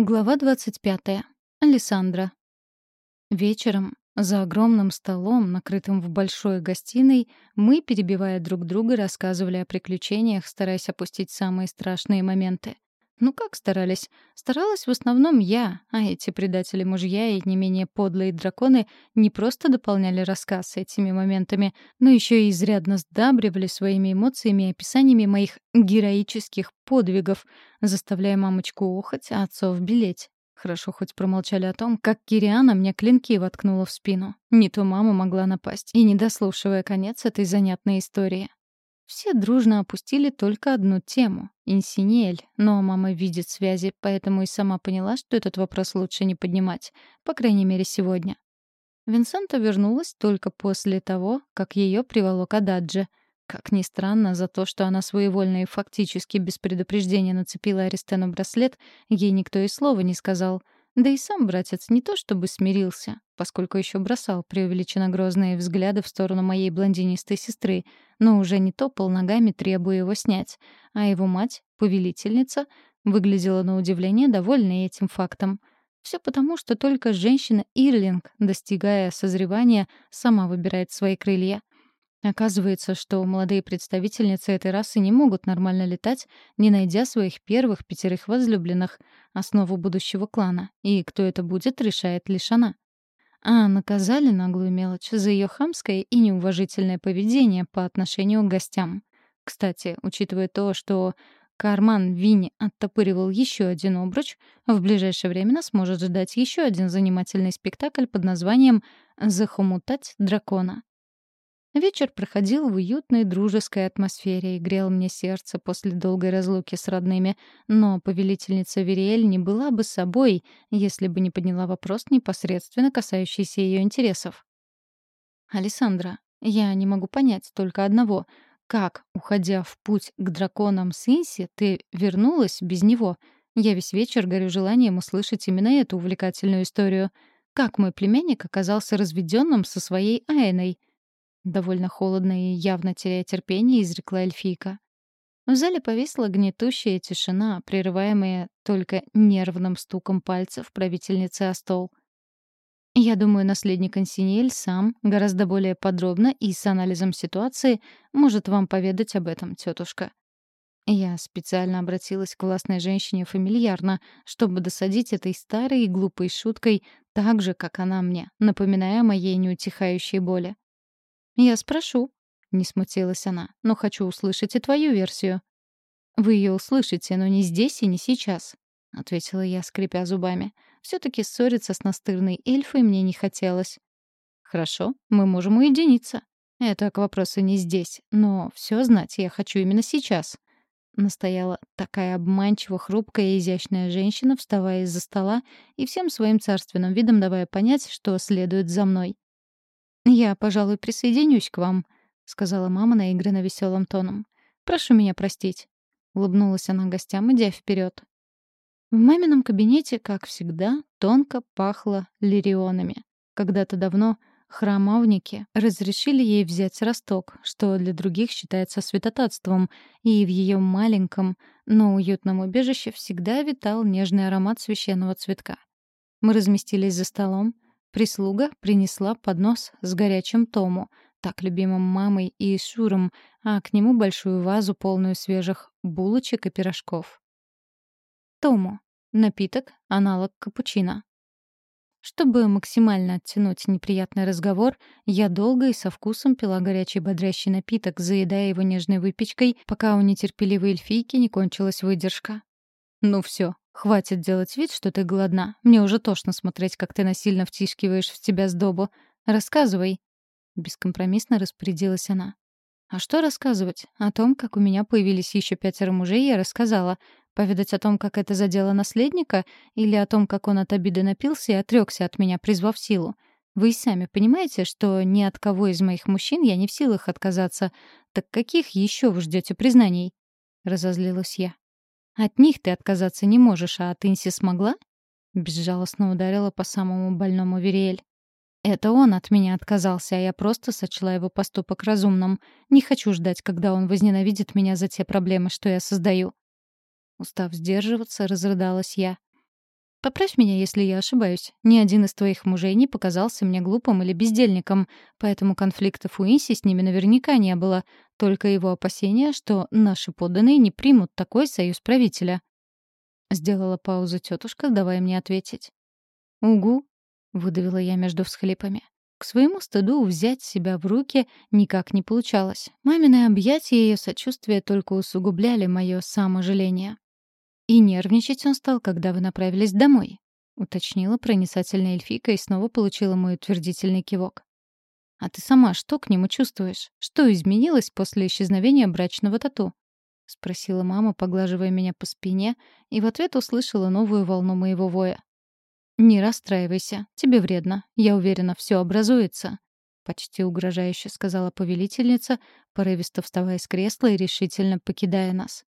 Глава 25. Александра. Вечером за огромным столом, накрытым в большой гостиной, мы, перебивая друг друга, рассказывали о приключениях, стараясь опустить самые страшные моменты. Ну как старались? Старалась в основном я, а эти предатели-мужья и не менее подлые драконы не просто дополняли рассказ этими моментами, но еще и изрядно сдабривали своими эмоциями и описаниями моих героических подвигов, заставляя мамочку ухать, а отцов белеть. Хорошо хоть промолчали о том, как Кириана мне клинки воткнула в спину. Не то мама могла напасть, и не дослушивая конец этой занятной истории. Все дружно опустили только одну тему — инсинель, но мама видит связи, поэтому и сама поняла, что этот вопрос лучше не поднимать, по крайней мере, сегодня. Винсента вернулась только после того, как ее приволок Ададжи. Как ни странно, за то, что она своевольно и фактически без предупреждения нацепила Аристену браслет, ей никто и слова не сказал — да и сам братец не то чтобы смирился, поскольку еще бросал преувеличенно грозные взгляды в сторону моей блондинистой сестры, но уже не топал ногами, требуя его снять, а его мать, повелительница, выглядела на удивление довольной этим фактом. Все потому, что только женщина Ирлинг, достигая созревания, сама выбирает свои крылья. Оказывается, что молодые представительницы этой расы не могут нормально летать, не найдя своих первых пятерых возлюбленных, основу будущего клана, и кто это будет, решает лишь она. А наказали наглую мелочь за ее хамское и неуважительное поведение по отношению к гостям. Кстати, учитывая то, что карман Винни оттопыривал еще один обруч, в ближайшее время нас может ждать еще один занимательный спектакль под названием «Захомутать дракона». Вечер проходил в уютной дружеской атмосфере и грел мне сердце после долгой разлуки с родными, но повелительница Вериэль не была бы собой, если бы не подняла вопрос, непосредственно касающийся ее интересов. «Александра, я не могу понять только одного. Как, уходя в путь к драконам Синси, ты вернулась без него? Я весь вечер горю желанием услышать именно эту увлекательную историю. Как мой племянник оказался разведенным со своей Айной?» Довольно холодно и явно теряя терпение, изрекла эльфийка. В зале повисла гнетущая тишина, прерываемая только нервным стуком пальцев правительницы о стол. Я думаю, наследник Ансинель сам гораздо более подробно и с анализом ситуации может вам поведать об этом, тетушка. Я специально обратилась к властной женщине фамильярно, чтобы досадить этой старой и глупой шуткой так же, как она мне, напоминая о моей неутихающей боли. «Я спрошу», — не смутилась она, — «но хочу услышать и твою версию». «Вы ее услышите, но не здесь и не сейчас», — ответила я, скрипя зубами. все таки ссориться с настырной эльфой мне не хотелось. «Хорошо, мы можем уединиться. Это к вопросу не здесь, но все знать я хочу именно сейчас», — настояла такая обманчиво хрупкая и изящная женщина, вставая из-за стола и всем своим царственным видом давая понять, что следует за мной. «Я, пожалуй, присоединюсь к вам», — сказала мама наигранно веселым тоном. «Прошу меня простить», — улыбнулась она гостям, идя вперед. В мамином кабинете, как всегда, тонко пахло лирионами. Когда-то давно храмовники разрешили ей взять росток, что для других считается святотатством, и в ее маленьком, но уютном убежище всегда витал нежный аромат священного цветка. Мы разместились за столом, Прислуга принесла поднос с горячим тому, так любимым мамой и Шуром, а к нему большую вазу, полную свежих булочек и пирожков. Тому. Напиток, аналог капучино. Чтобы максимально оттянуть неприятный разговор, я долго и со вкусом пила горячий бодрящий напиток, заедая его нежной выпечкой, пока у нетерпеливой эльфийки не кончилась выдержка. «Ну все, Хватит делать вид, что ты голодна. Мне уже тошно смотреть, как ты насильно втискиваешь в тебя сдобу. Рассказывай. Бескомпромиссно распорядилась она. А что рассказывать? О том, как у меня появились еще пятеро мужей, я рассказала. Поведать о том, как это задело наследника, или о том, как он от обиды напился и отрекся от меня, призвав силу. Вы сами понимаете, что ни от кого из моих мужчин я не в силах отказаться. Так каких еще вы ждете признаний? Разозлилась я. От них ты отказаться не можешь, а от Инси смогла?» Безжалостно ударила по самому больному Вериэль. «Это он от меня отказался, а я просто сочла его поступок разумным. Не хочу ждать, когда он возненавидит меня за те проблемы, что я создаю». Устав сдерживаться, разрыдалась я. Поправь меня, если я ошибаюсь. Ни один из твоих мужей не показался мне глупым или бездельником, поэтому конфликтов у Инси с ними наверняка не было. Только его опасения, что наши подданные не примут такой союз правителя. Сделала паузу тетушка, давая мне ответить. «Угу», — выдавила я между всхлипами. К своему стыду взять себя в руки никак не получалось. Мамины объятия и ее сочувствие только усугубляли мое саможаление. «И нервничать он стал, когда вы направились домой», — уточнила проницательная эльфийка и снова получила мой утвердительный кивок. «А ты сама что к нему чувствуешь? Что изменилось после исчезновения брачного тату?» — спросила мама, поглаживая меня по спине, и в ответ услышала новую волну моего воя. «Не расстраивайся, тебе вредно. Я уверена, все образуется», — почти угрожающе сказала повелительница, порывисто вставая с кресла и решительно покидая нас.